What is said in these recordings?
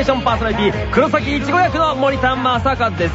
テーションパーソナリティ黒崎いちご役の森田正和です。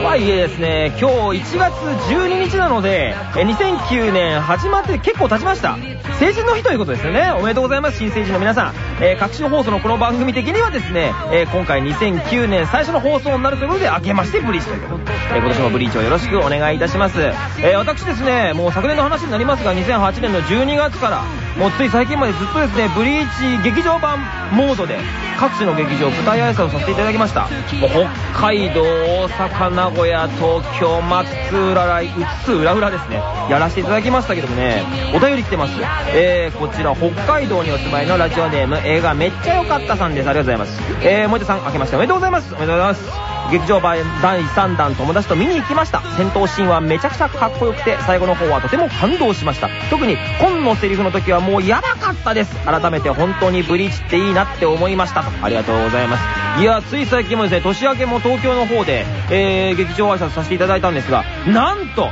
とはいえですね今日1月12日なのでえ2009年始まって結構経ちました。成人の日ということですよね。おめでとうございます。新成人の皆さん、えー、各種放送のこの番組的にはですね、えー、今回2009年最初の放送になるということで明けましてブリーチということで、えー、今年もブリーチをよろしくお願いいたします、え私ですねもう昨年の話になりますが2008年の12月からもうつい最近までずっとですねブリーチ劇場版モードで各地の劇場舞台挨拶をさせていただきました。もう北海道大阪名古屋東京松浦来うつ浦浦ですね。やらせていただきましたけどもねお便り来てます。えー、こちら北海道にお住まいのラジオネーム映画めっちゃ良かったさんです。ありがとうございます。えー、森田さん明けましておめでとうございます。おめでとうございます。劇場版第3弾友達と見に行きました。戦闘シーンはめちゃくちゃかっこよくて最後の方はとても感動しました。特に本のセリフの時はもうやばかったです。改めて本当にブリーチっていいなって思いました。とありがとうございます。いやつい最近もですね年明けも東京の方で、えー、劇場挨拶させていただいたんですがなんと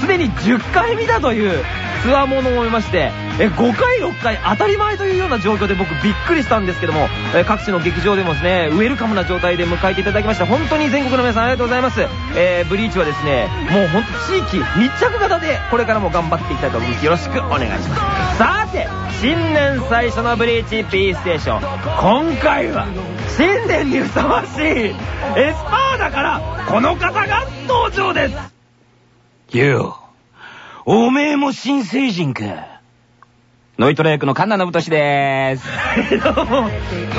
すでに10回見たというつわものを思いましてえ5回6回当たり前というような状況で僕びっくりしたんですけども、え各地の劇場でもですねウェルカムな状態で迎えていただきました。本当に全国の皆さんありがとうございます、えー、ブリーチはですねもうほんと地域密着型でこれからも頑張っていきたいと思います。よろしくお願いします。さて新年最初のブリーチ P ステーション。今回は新年にふさわしいエスパーだからこの方が登場です。ようおめえも新成人か。ノイトラ役のカンナノブトシでーす。どうも。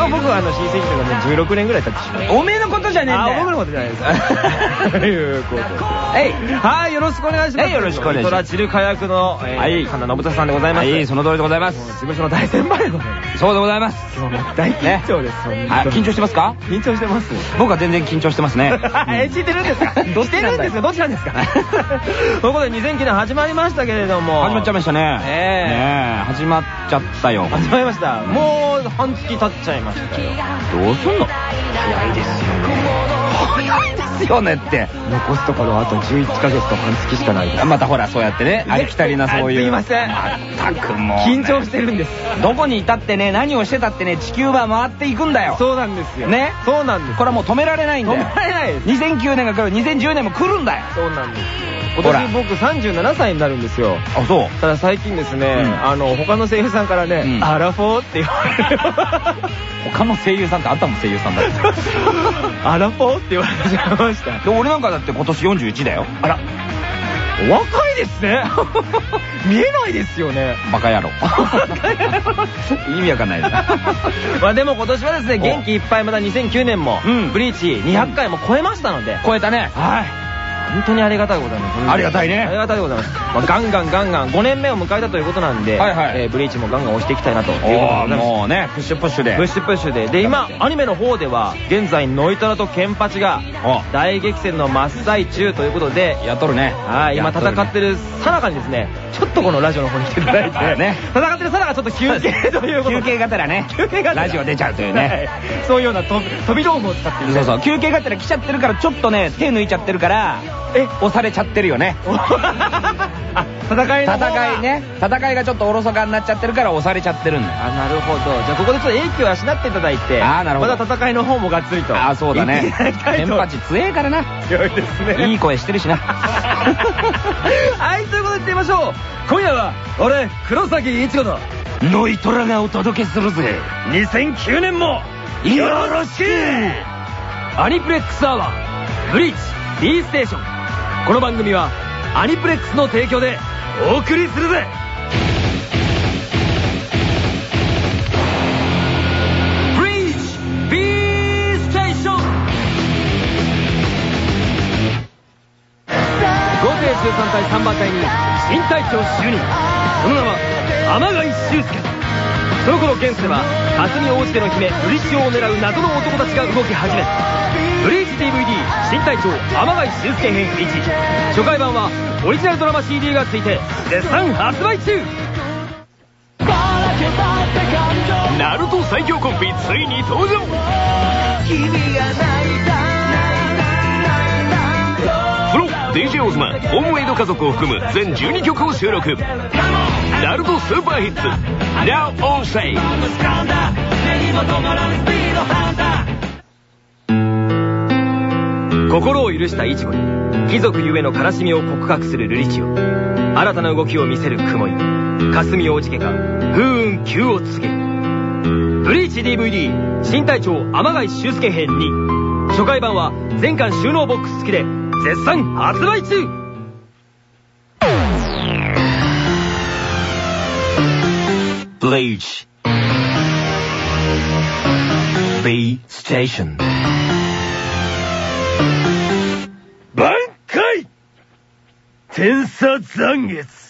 僕はあの、新成人がもう16年ぐらい経ってしまう。おめえのことじゃねえんだよ。僕のことじゃないです。ということで。はい。はい、よろしくお願いします。はい、よろしくお願いします。トラチル火薬の、はい、神田信俊さんでございます。はい、その通りでございます。事務所の大先輩でございます。そうでございます。今日も大緊張です。はい、緊張してますか？緊張してます。僕は全然緊張してますね。え、聞いてるんですか？どっちなんですかどっちなんですか？ということで2009年始まりましたけれども。始まっちゃいましたね。ええ。始まっちゃったよ始まりましたもう半月経っちゃいましたよどうすんの？早いですよ早いですよねって。残すところあと11ヶ月と半月しかないまたほらそうやってね。ありきたりなそういう。すいません。まったくもう緊張してるんです。どこにいたってね何をしてたってね地球は回っていくんだよ。そうなんですよ。ね。そうなんです。これはもう止められないんだよ。止められないです。2009年が来る2010年も来るんだよ。そうなんです今年僕37歳になるんですよ。あそう。ただ最近ですね、あの他の声優さんからね、アラフォーって言われる 他の声優さんってあったもん声優さんだって アラフォーって言われちゃいました。で俺なんかだって今年41だよ。あら。お若いですね。見えないですよね。バカ野郎。意味わかんないなまあでも今年はですね元気いっぱいまだ2009年も、ブリーチ200回も超えましたので。超えたね。はい本当にありがたいございます。ありがたいね。ありがたいございます。まあ、ガンガンガンガン5年目を迎えたということなんで、はいはい、えー、ブリーチもガンガン押していきたいなということでございます。もうね、プッシュプッシュで。プッシュプッシュで。で、今、アニメの方では、現在、ノイトラとケンパチが、大激戦の真っ最中ということで、やっとるね。はい、今戦ってるさなかにですね、ちょっとこのラジオの方に来ていただいて、ね、戦ってるさなかちょっと休憩。ということ休憩がてらね、休憩がラジオ出ちゃうというね。そういうような飛び道具を使ってる。そうそう、休憩がてら来ちゃってるから、ちょっとね、手抜いちゃってるから、え？押されちゃってるよね。戦い戦いね。戦いがちょっとおろそかになっちゃってるから押されちゃってるんだよ。あなるほど。じゃあここでちょっと英気を養っていただいてあなるほど。また戦いの方もがっつりと。あそうだね。テンパチ強えからな。強いですね。いい声してるしな。はいということでいってみましょう。今夜は俺黒崎一子とノイトラがお届けするぜ。2009年もよろしく！アニプレックスアワーブリーチ B ステーション。この番組はアニプレックスの提供でお送りするぜ計13対3番隊に新隊長就任。その名は天貝修介。その頃現世では霞王子家の姫ブリッジを狙う謎の男たちが動き始めブリーチ DVD 新隊長天貝修介編1初回版はオリジナルドラマ CD がついて絶賛発売中。ナルト最強コンビついに登場。プロ DJ オーズマホームメイド家族を含む全12曲を収録。ナルトスーパーヒッツ。Now on Sale 心を許したイチゴに貴族ゆえの悲しみを告白するルリチオ新たな動きを見せる雲井霞大地家が風雲急を告げる。ブリーチ DVD 新隊長天貝修介編に初回版は全巻収納ボックス付きで絶賛発売中 Bleach B Station 挽回天差残月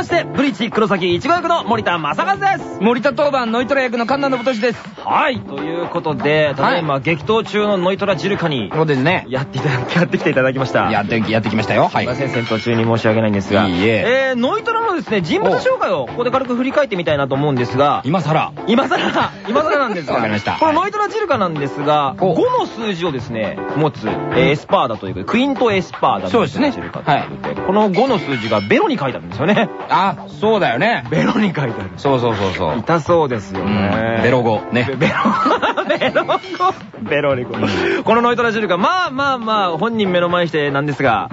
ましてブリーチ黒崎一護役の森田成一です。森田とノイトラ役の神奈延年です。はい。ということでただいま激闘中のノイトラ・ジルガにそうですね。やっていただ やってきていただきました。やって、やってきましたよ。はい。すいま。せん、戦闘中に申し訳ないんですが。いいえ。えー、ノイトラのですね、人物紹介をここで軽く振り返ってみたいなと思うんですが、今更。今更、今更なんですが、わかりました。このノイトラ・ジルガなんですが、お。5の数字をですね、持つ、えーエスパーダということで、クイントエスパーダのそうですね。ジルガといこの5の数字がベロに書いてあるんですよね。あ、そうだよね。ベロに書いてある。そうそうそうそう。痛そうですよね。うんベロ5ねベベロ、ベロ5。ベロ5。このノイトラ・ジルガ、まあまあまあ、本人目の前にしてなんですが、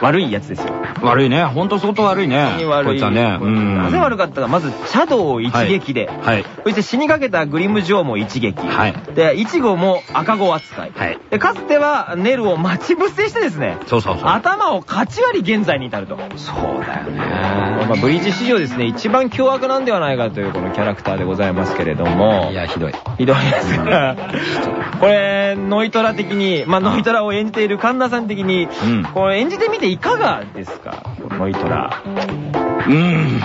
悪いやつですよ。悪いね。ほんと相当悪いね。こいつはね。うん。なぜ悪かったか、まず、シャドウを一撃で。はい。そして死にかけたグリムジョーも一撃。はいで、イチゴも赤子扱い。はいで、かつてはネルを待ち伏せしてですね、そうそうそう。頭をかち割り現在に至ると。そうだよまあ、ね。ブリーチ史上ですね、一番凶悪なんではないかというこのキャラクターでございますけれども。いや、ひどい。ひどいですが、これ、ノイトラ的に、まあ、ノイトラを演じている神奈さん的に、うんこれ演じてみていかがですかノイトラ。うん。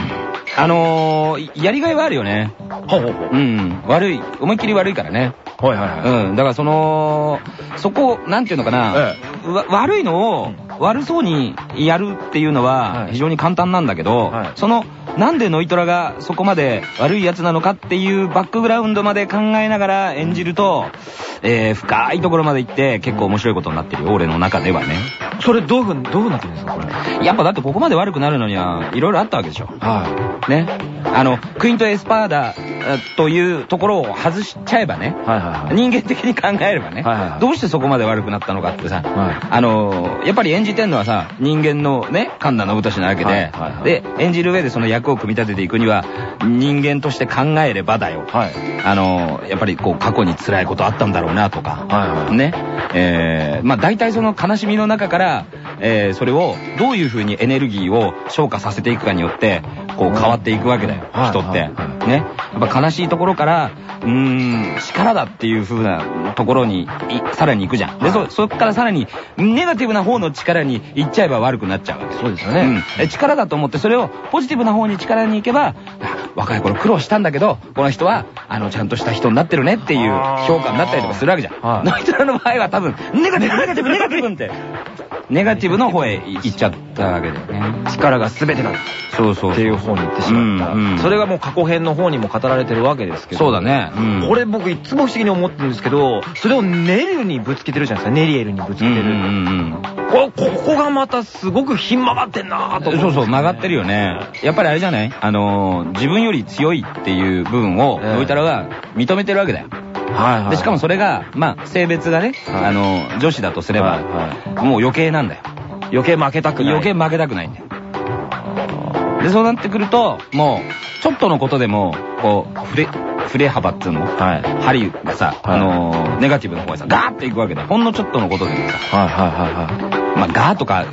あのー、やりがいはあるよね。ほうほうほう。うん。悪い。思いっきり悪いからね。はいはいはい。うん。だからその、そこ、なんていうのかな、ええ悪いのを悪そうにやるっていうのは非常に簡単なんだけど、はいその、なんでノイトラがそこまで悪いやつなのかっていうバックグラウンドまで考えながら演じると、えー、深いところまで行って結構面白いことになってるよ、俺の中ではね。それどういうふうに、どうなってるんですかこれ？やっぱだってここまで悪くなるのには、いろいろあったわけでしょ。はね。あの、クイント・エスパーダえというところを外しちゃえばね、い。はいはいはい。人間的に考えればね、はいはいはいどうしてそこまで悪くなったのかってさ、はいあの、やっぱり演じてんのはさ、人間のね、神田信俊なわけで、はいはいはいで、演じる上でその役を組み立てていくには、人間として考えればだよ。はい。あの、やっぱりこう過去に辛いことあったんだろうなとか、はいはいね。えー、まあ大体その悲しみの中から、えー、それをどういう風にエネルギーを消化させていくかによって、こう変わっていくわけだよ、はい人って。ね。やっぱ悲しいところから、うーん、力だっていう風なところにい、さらに行くじゃん。で、はいそ、そっからさらに、ネガティブな方の力に行っちゃえば悪くなっちゃうわけそうですよねうん。え力だと思って、それをポジティブな方に力に行けば、あ若い頃苦労したんだけど、この人は、あの、ちゃんとした人になってるねっていう評価になったりとかするわけじゃん。はいノイトラの場合は多分、ネガティブ、ネガティブ、ネガティブって、ネガティブの方へ行っちゃったわけだよね。力が全てだっそうそうそう。ていう方に行ってしまった。それがもう過去編の方にも語られてるわけですけど。そうだね。うん。これ僕いつも不思議に思ってるんですけど、それをネリエルにぶつけてるじゃないですか。ネリエルにぶつけてる。こここがまたすごくひん曲がってんなぁと思そうそう、曲がってるよね。やっぱりあれじゃない？あのー、自分より強いっていう部分を、ええノイタラが認めてるわけだよ。はいはい。で、しかもそれが、まあ、性別がね、はいあのー、女子だとすれば、はいはもう余計なんだよ。余計負けたくない。余計負けたくないんだよ。で、そうなってくると、もう、ちょっとのことでも、こう、振れ、振れ幅っつうの？はい。針がさ、はいあのー、ネガティブの方へさ、ガーっていくわけだよ。ほんのちょっとのことでもさ、はいはいはいはい。まあ、ガーとか、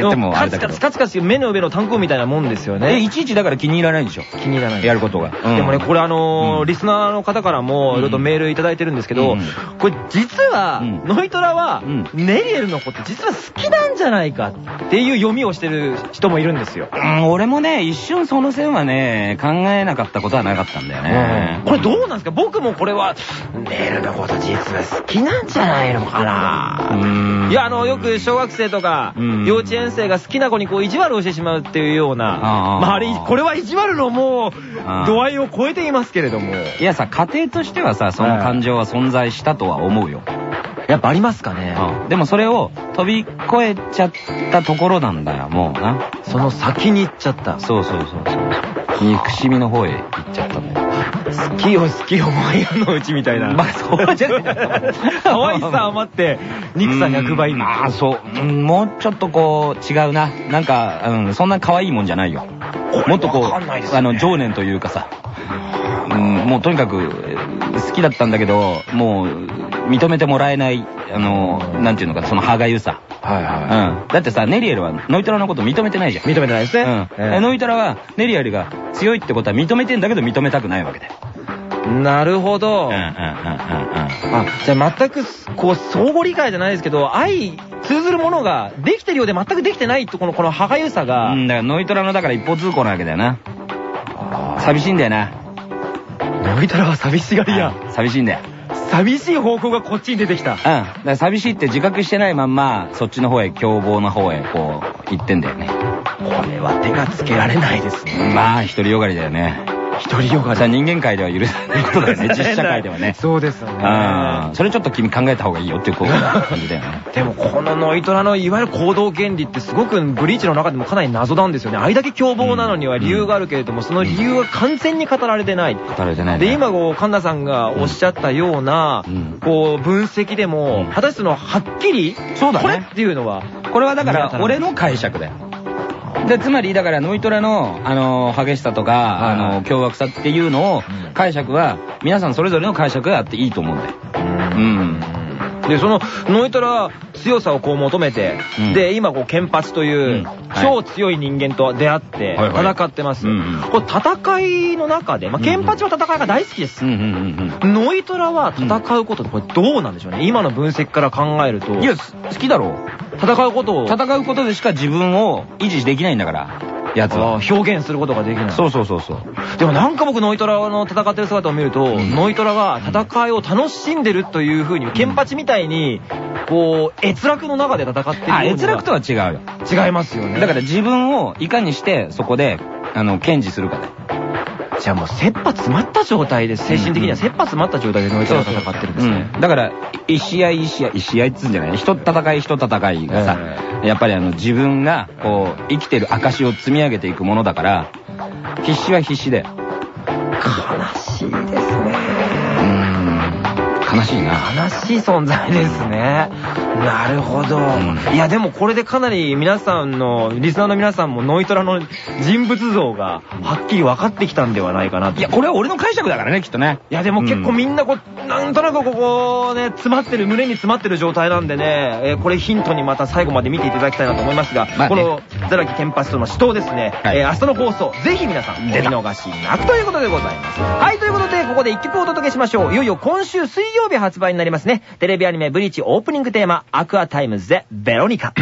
言ってもあカれだけどチカチ。カチカチ目の上の単行みたいなもんですよえ、ね。いちいちだから気に入らないでしょ。気に入らない。やることが。うんでもね、これあのリスナーの方からも、いろいろとメールいただいてるんですけど、うんこれ実は、うんノイトラは、うんネリエルのこと実は好きなんじゃないかっていう読みをしてる人もいるんですよ。うん、俺もね、一瞬その線はね、考えなかったことはなかったんだよね。これどうなんですか？僕もこれは、ネルのこと実は好きなんじゃないのかなうんいや、あの、よく小学生とか、うん幼稚園年生が好きな子にこう意地悪をしてしまうっていうような、まああれ、これは意地悪のもう度合いを超えていますけれども。いやさ、家庭としてはさ、その感情は存在したとは思うよ。やっぱありますかね。うんでもそれを飛び越えちゃったところなんだよ、もうな。その先に行っちゃった。そうそうそうそう。憎しみの方へ行っちゃったんだよ。好きよ好きよマイヤのうちみたいな。まあそうじゃない可愛さ余って、憎さ100倍。うんまあそう、うんもうちょっとこう、違うな。なんか、うん、そんな可愛いもんじゃないよ。もっとこう、ねあの、情念というかさ、うん、もうとにかく、えー好きだったんだけど、もう、認めてもらえない、あの、なんていうのか、その歯がゆさ。はいはうん。だってさ、ネリエルはノイトラのこと認めてないじゃん。認めてないですね。うん。ええノイトラは、ネリエルが強いってことは認めてんだけど認めたくないわけだよ。なるほど。うんうんうんうんうん。あ、じゃあ全く、こう、相互理解じゃないですけど、愛、通ずるものができてるようで全くできてないとこの、この歯がゆさが、うん、だからノイトラのだから一方通行なわけだよな。寂しいんだよな。ノイトラは寂しがりや。うん寂しいんだよ。寂しい方向がこっちに出てきた。うん。だから寂しいって自覚してないまんま、そっちの方へ、凶暴な方へ、こう、行ってんだよね。これは手がつけられないですね。まあ、独りよがりだよね。一人よがさあ人間界では許されないことだよね。実社会ではね。そうですよね。うん。それちょっと君考えた方がいいよっていう感じだよね。でもこのノイトラのいわゆる行動原理ってすごくブリーチの中でもかなり謎なんですよね。あれだけ凶暴なのには理由があるけれども、その理由は完全に語られてない。語られてないね。で、今こう、神田さんがおっしゃったようなうん、こう、分析でもうん、果たしてその、はっきり、そうだねこれっていうのは、これはだから、俺の解釈だよ。で、つまり、だから、ノイトラの、あの、激しさとか、あの、凶悪さっていうのを、解釈は、皆さんそれぞれの解釈があっていいと思うんだよ。うん。で、その、ノイトラ、強さをこう求めて、うん。で、今こう、ケンパチといううん、はい。超強い人間と出会って、戦ってます。これ戦いの中で、まあ、ケンパチは戦いが大好きです。ノイトラは戦うことってこれどうなんでしょうね。今の分析から考えると。うん。いや、す好きだろ戦うことを。戦うことでしか自分を維持できないんだから、やつあは。ー表現することができないそうそうそうそう。でもなんか僕ノイトラの戦ってる姿を見ると、んノイトラが戦いを楽しんでるというふうに、ケンパチみたいにこう閲楽の中で戦ってるあ、に閲楽とは違うよ。違いますよねだから自分をいかにしてそこで、あの、堅持するかだよ。じゃあもう切羽詰まった状態で精神的には切羽詰まった状態でノイトラが戦ってるんですね。うん。だから、一試合一試合、一試合っつうんじゃない？一戦い一戦いがさ、やっぱりあの自分がこう生きてる証を積み上げていくものだから、必死は必死で。悲しいですね悲しいな。悲しい存在ですね。なるほど。んいや、でもこれでかなり皆さんの、リスナーの皆さんもノイトラの人物像がはっきり分かってきたんではないかなと。いや、これは俺の解釈だからね、きっとね。いやでも結構みんなこう、なんとなくここね、詰まってる、胸に詰まってる状態なんでね、えーこれヒントにまた最後まで見ていただきたいなと思いますが、まあねこのザラキケンパチとの死闘ですね、はいえー明日の放送、ぜひ皆さん、お見逃しなくということでございます。はい、ということで、ここで一曲お届けしましょう。いよいよ今週水曜日発売になりますね。テレビアニメブリーチオープニングテーマ、アクアタイムズでベロニカ。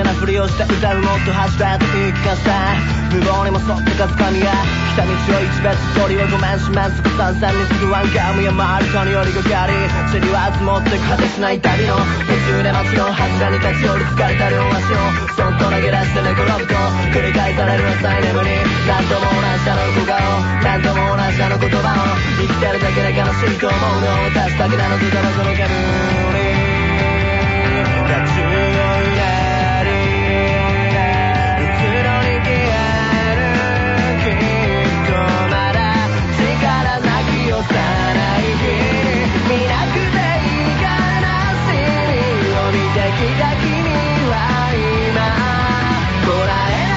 幸せなふりをして歌うもっと走れと言い聞かせ無謀にもそってかつかみが来た道を一別鳥をごめんしますくさんさんにすぐワンカムや回る人に寄りかかり塵は積もって果てしない旅の途中で街の柱に立ち寄る疲れた両足をそっと投げ出して寝転ぶと繰り返される浅い眠り何度も同じあの小顔何度も同じあの言葉を生きてるだけで悲しいと思うのを私だけなのずっとその煙が強いき幼い日に見なくていい悲しみを見てきた君は今こらえ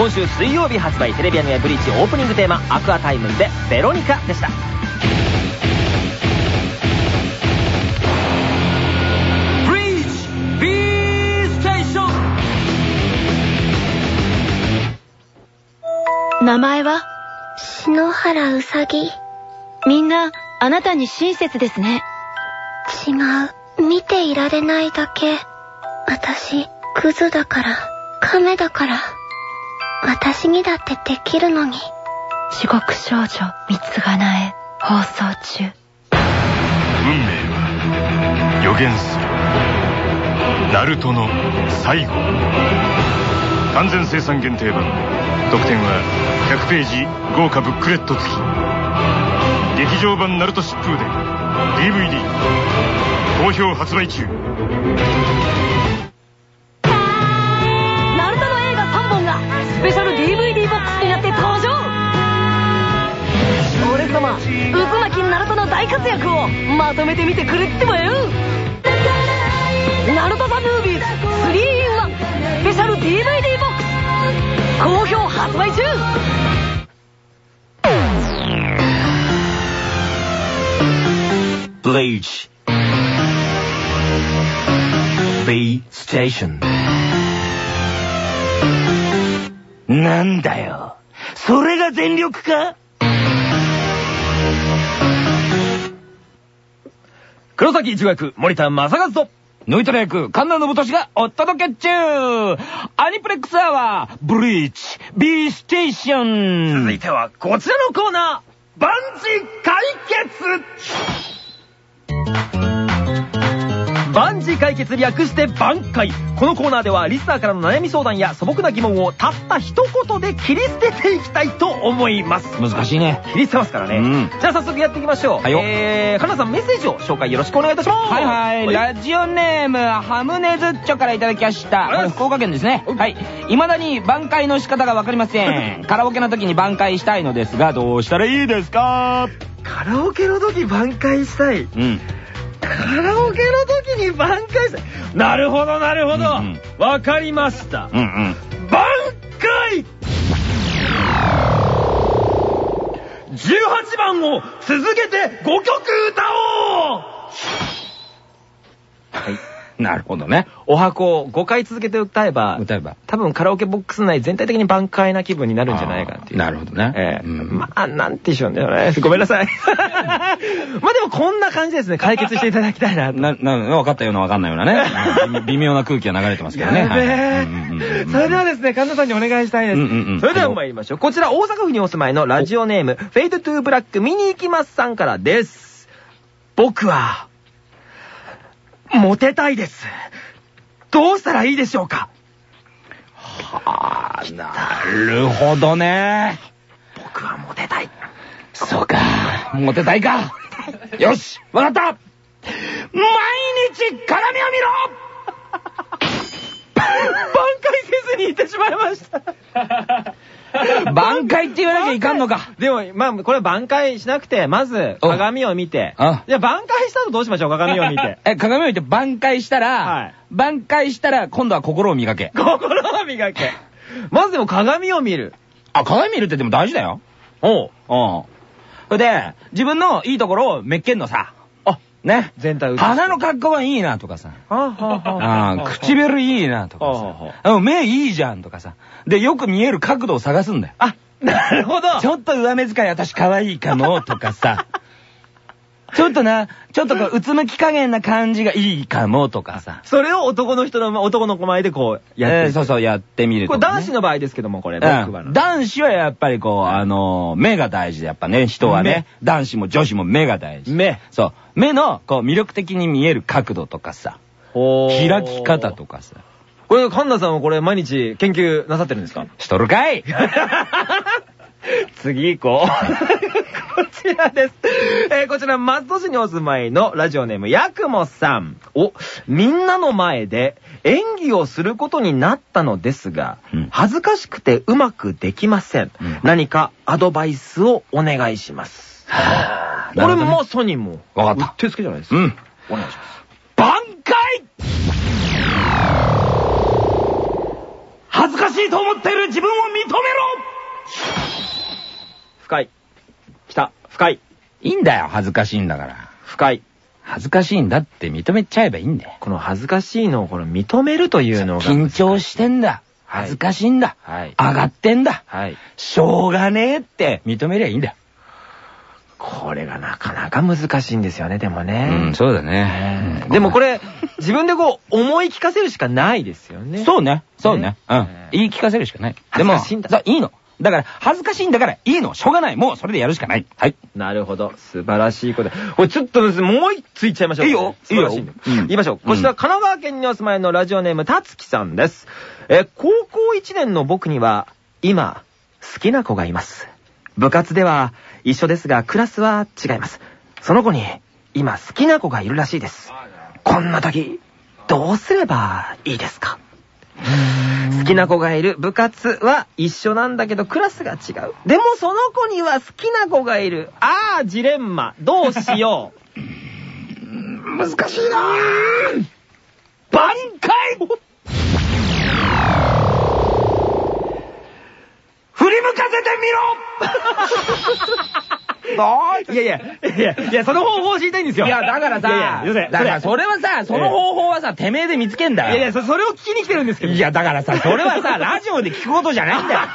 今週水曜日発売テレビアニメブリーチオープニングテーマアクアタイムズでベロニカでしたブリーチ B ステーション名前は？篠原うさぎ。みんな、あなたに親切ですね。違う。見ていられないだけ。私、クズだから、亀だから。私にだってできるのに。地獄少女、三つがなえ、放送中。運命は予言する。ナルトの最後。完全生産限定版。特典は100ページ豪華ブックレット付き。劇場版ナルト疾風伝 DVD 好評発売中大活躍をまとめてみてくれってばよ。ナルト・ザ・ムービーズ 3-in-1 スペシャル DVD ボックス好評発売中。Bleach. B Station. なんだよ。それが全力か？黒崎一学森田正和とノイトラ役、神田信俊がお届け中。アニプレックスアワー、ブリーチ、B ステーション。続いてはこちらのコーナー万事解禁解決略して挽回このコーナーではリスナーからの悩み相談や素朴な疑問をたった一言で切り捨てていきたいと思います難しいね。切り捨てますからね、うんじゃあ早速やっていきましょうはいよえー、かなさんメッセージを紹介よろしくお願いいたしますはいはい、ラジオネーム、ハムネズッチョからいただきました。福岡県ですね。はい。未だに挽回の仕方がわかりません。カラオケの時に挽回したいのですが、どうしたらいいですか？カラオケの時挽回したいうん。カラオケの時に挽回したいなるほどなるほど。わ、うんうん。かりました。うんうん。挽回。18番を続けて5曲歌おうなるほどね。お箱を5回続けて歌えば、歌えば。多分カラオケボックス内全体的に挽回な気分になるんじゃないかっていう。なるほどね。ええうんまあ、なんて言うんでしょうね。ごめんなさい。まあでもこんな感じですね。解決していただきたいなと。な、な、分かったような分かんないようなね。うん微妙な空気が流れてますけどね。それではですね、神田さんにお願いしたいです。うんうんうんそれでは参りましょう。こちら大阪府にお住まいのラジオネーム、フェイドトゥーブラック見に行きますさんからです。僕は、モテたいです。どうしたらいいでしょうか？あーなるほどね。僕はモテたい。そうか。モテたいか。よしわかった毎日鏡を見挽回せずに行ってしまいました。ろ 挽回って言わなきゃいかんのか。でも、まあ、これ挽回しなくて、まず、お鏡を見て。あじゃあ挽回した後どうしましょう？鏡を見て。え、鏡を見て挽回したら、はい挽回したら今度は心を磨け。心を磨け。まずでも鏡を見る。あ、鏡見るってでも大事だよ。おう。うん。それで、自分のいいところをめっけんのさ。あ、ね。全体鼻の格好がいいなとかさ。はあ、はあはああ、唇いいなとかはあさ。うん目いいじゃんとかさ。で、よく見える角度を探すんだよ。あ、なるほど。ちょっと上目遣い私可愛いかもとかさ。ちょっとな、ちょっとこう、うつむき加減な感じがいいかもとかさ。それを男の人の、男の子前でこう、やってる。えーそうそう、やってみることれ男子の場合ですけども、これ、うのん。男子はやっぱりこう、あのー、目が大事で、やっぱね、人はね、男子も女子も目が大事。目。そう。目の、こう、魅力的に見える角度とかさ、開き方とかさ、これ、カンナさんはこれ、毎日研究なさってるんですか？しとるかい 次行こう。こちらです。えーこちら、松戸市にお住まいのラジオネーム、ヤクモさん。お、みんなの前で演技をすることになったのですが、うん恥ずかしくてうまくできません。うん何かアドバイスをお願いします。これもまさにもう、わかったうってつけじゃないですか。うん。お願いします。挽回恥ずかしいと思っている自分を認めろ深い。来た。深い。いいんだよ、恥ずかしいんだから。深い。恥ずかしいんだって認めちゃえばいいんだよ。この恥ずかしいのをこの認めるというのが。緊張してんだ。はい恥ずかしいんだ。はい。上がってんだ。はい。しょうがねえって認めりゃいいんだよ。これがなかなか難しいんですよね、でもうねん、。そうだね。でもこれ、自分でこう、思い聞かせるしかないですよね。そうね。そうねね。うんえ。言い聞かせるしかない。でも、いいの。だから、恥ずかしいんだから、いいの。しょうがない。もう、それでやるしかない。はい。なるほど。素晴らしいこと。これちょっとですねもう一ついっちゃいましょう。いいよい。いいようん言いましょう。こちら、神奈川県にお住まいのラジオネーム、たつきさんです。え、高校1年の僕には、今、好きな子がいます。部活では一緒ですが、クラスは違います。その子に、今好きな子がいるらしいです。こんな時、どうすればいいですか？好きな子がいる部活は一緒なんだけどクラスが違う。でもその子には好きな子がいる。ああ、ジレンマ。どうしよう。難しいなぁ。挽回振り向かせてみろ い。やいや、いや、いや、その方法を知りたいんですよ。いや、だからさ、だからそれ。はさ、その方法はさ、てめえで見つけんだよ。いやいや、そそれを聞きに来てるんですけど。いや、だからさ、それはさ、ラジオで聞くことじゃないんだよ。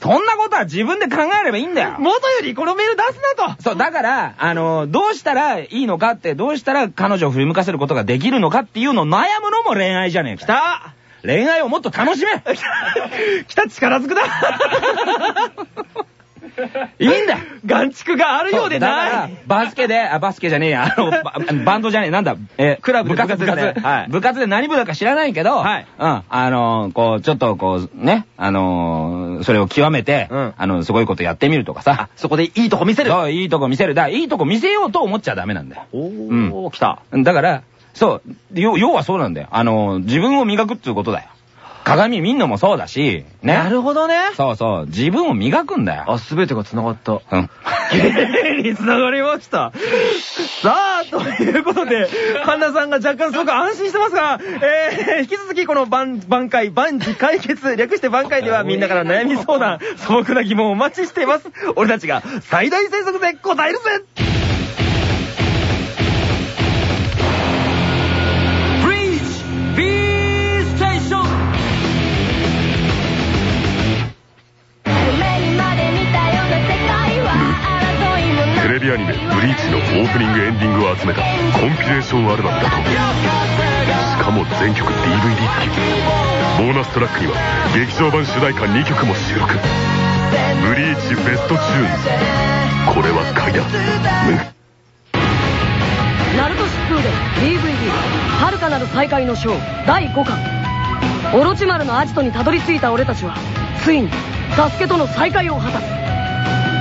そんなことは自分で考えればいいんだよ。元よりこのメール出すなと。そう、だから、あの、どうしたらいいのかって、どうしたら彼女を振り向かせることができるのかっていうのを悩むのも恋愛じゃねえか。来た。恋愛をもっと楽しめ。来た。力ずくだいいんだよ 眼蓄があるようでない。バスケで、あ、バスケじゃねえや、あの、バ バンドじゃねえ、なんだ、えークラブ部活、部部活部活で何部だか知らないけど、はいうん、あのーこう、ちょっとこう、ね、あのーそれを極めて、うんあの、すごいことやってみるとかさあ、、そこでいいとこ見せる。そう、いいとこ見せる。だからいいとこ見せようと思っちゃダメなんだよ。おー、来た。だから、そう、要要はそうなんだよ。あの、自分を磨くっていうことだよ。鏡見んのもそうだし、ね。なるほどね。そうそう、自分を磨くんだよ。あ、すべてが繋がった。うん。綺麗に繋がりました。さあ、ということで、神田さんが若干すごく安心してますが、えー、引き続きこの番、挽回、万事解決、略して挽回ではみんなから悩み相談、素朴な疑問をお待ちしています。俺たちが最大生速で答えるぜビアニメ「ブリーチ」のオープニングエンディングを集めたコンピレーションアルバムだとしかも全曲 DVD 付き。ボーナストラックには劇場版主題歌2曲も収録。ブリーチベストチューン。ズこれは買いだナルト疾風伝 DVD「遥かなる再会の章」第5巻。オロチマルのアジトにたどり着いた俺たちはついにサスケとの再会を果たす。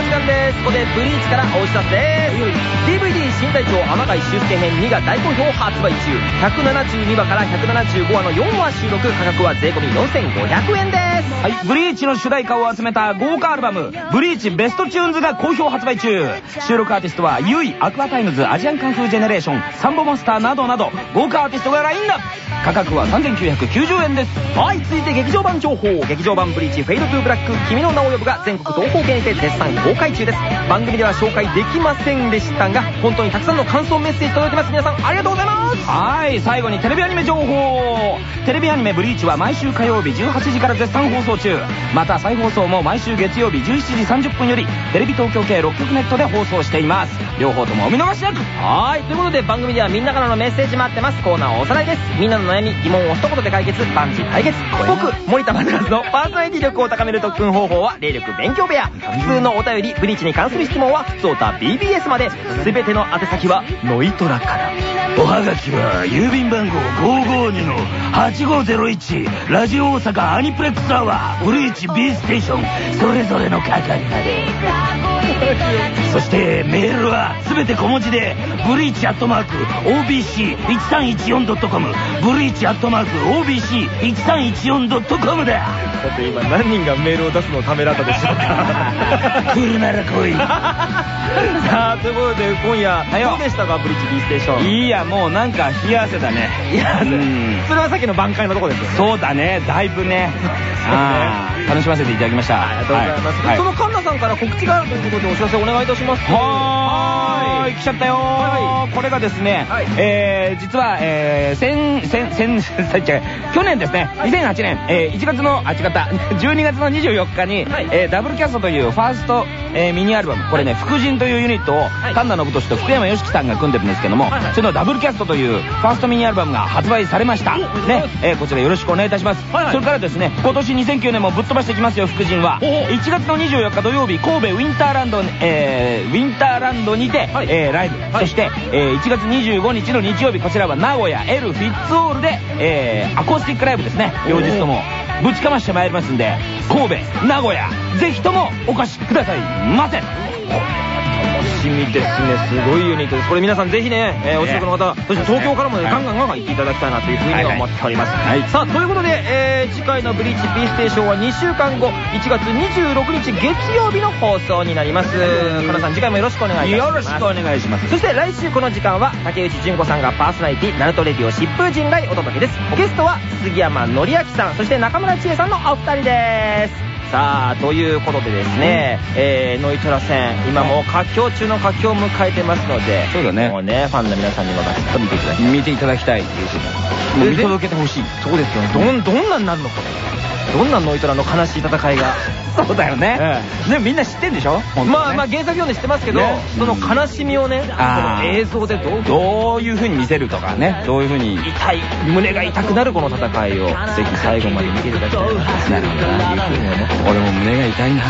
の時間です。ここでブリーチからお知らせです。DVD 新隊長天海修介編2が大好評発売中。172話から175話の4話収録、価格は税込4500円です。はい、ブリーチの主題歌を集めた豪華アルバム、ブリーチベストチューンズが好評発売中。収録アーティストは、 YUI、Aqua Timez、アジアンカンフージェネレーション、サンボマスターなどなど、豪華アーティストがラインナップ価格は3990円です。はい、続いて劇場版情報。劇場版ブリーチ Fade to Black 君の名を呼ぶが全国東宝系で絶賛公開中です。番組では紹介できませんでしたが、本当にたくさんの感想メッセージ届いてます。皆さんありがとうございます。はい、最後にテレビアニメ情報テレビアニメブリーチは毎週火曜日18時から絶賛放送中。また再放送も毎週月曜日17時30分よりテレビ東京系6局ネットで放送しています。両方ともお見逃しなく。はい。ということで番組ではみんなからのメッセージ待ってます。コーナーおさらいです。みんなの悩み疑問を一言で解決。万事解決。僕森田正和のパーソナリティ力を高める特訓方法は霊力勉強部屋。普通のお便りブリーチに関する質問は普通歌 BBS まで。全ての宛先はノイトラから。おはがきは郵便番号552-8501ラジオ大阪アニプレックスアワーブリーチ B ステーションそれぞれの係まで。そしてメールは全て小文字でブリーチアットマーク OBC1314.com ブリーチアットマーク OBC1314.com だだって今何人がメールを出すのをためらったでしょうか。来るなら来い。さあということで今夜どうでしたかブリッジ B ステーション。いやもうなんか冷や汗だね。いやうん。それはさっきの挽回のとこですよね。そうだね。だいぶね。楽しませていただきました。ありがとうございます、はい。そのカンナさんから告知があるということでお知らせお願いいたしますはーい来ちゃったよー、はこれがですね、はいえー、実は、えー、先、先、先、先、去年ですね、2008年、えー、1月の、あ、違った、12月の24日に、はいえーダブルキャストというファースト、えーミニアルバム、これね、福神というユニットを、い神田信俊と福山良樹さんが組んでるんですけども、そのダブルキャストというファーストミニアルバムが発売されました。ね、えーこちらよろしくお願いいたします。はいはいそれからですね、今年2009年もぶっ飛ばしていきますよ、福神は。1月の24日土曜日、神戸ウィンターランド、えーウィンターランドにて、はい。えーライブ、はい。そして、えー1月25日の日曜日、こちらは名古屋 L フィッツオールで、えーアコースティックライブですね、両日とも。ぶちかましてまいりますんで、神戸、名古屋、ぜひともお越しくださいませ楽しみですね。すごいユニットです。これ皆さんぜひね、えーお近くの方そして東京からもねガンガンガンガン行っていただきたいなというふうに思っております、はい。さあということで、えー次回の「ブリーチ B ステーション」は2週間後1月26日月曜日の放送になります。かなさん次回もよろしくお願いします。よろしくお願いします。そして来週この時間は竹内純子さんがパーソナリティナルトレディオ疾風陣来お届けです。ゲストは杉山紀明さんそして中村千恵さんのお二人ですさあということでですね、えーノイトラ戦今もう佳境中の佳境を迎えてますのでそうだね。もうねファンの皆さんにもバシッと見ていただきたい。見ていただきたいっていう見届けてほしい。そうですよね。どんどんなになるのかどんなノイトラの悲しい戦いが？そうだよね。でもみんな知ってんでしょ？まあまあ原作読んで知ってますけど、ねその悲しみをね映像でどう？どういうふうに見せるとかね。どういうふうに。痛い胸が痛くなるこの戦いをぜひ最後まで見ていただきたいななるほどな。俺も胸が痛いな。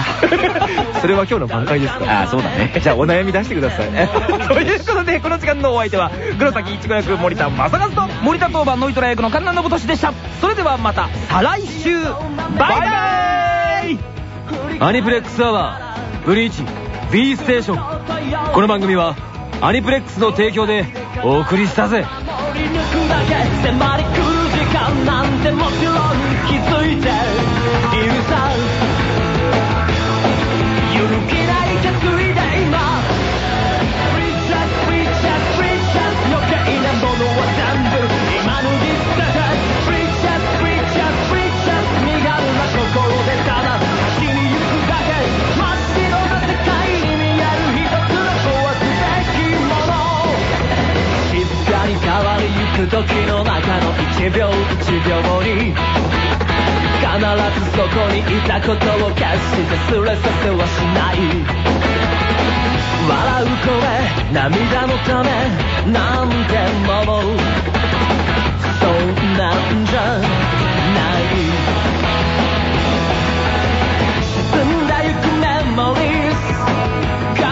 それは今日の挽回ですか？あーそうだねじゃあお悩み出してください ということでこの時間のお相手は黒崎一護役森田正和と森田当番ノイトラ役の神田信俊でした。それではまた再来週バイバイ。アニプレックスアワーブリーチ B ステーション。この番組はアニプレックスの提供でお送りしたぜ。通り抜くだけ迫り来る時間なんてもちろん1秒1秒に必ずそこにいたことを決してすれさせはしない。笑う声涙のため何でも思う。そんなんじゃない。沈んだゆくメモリー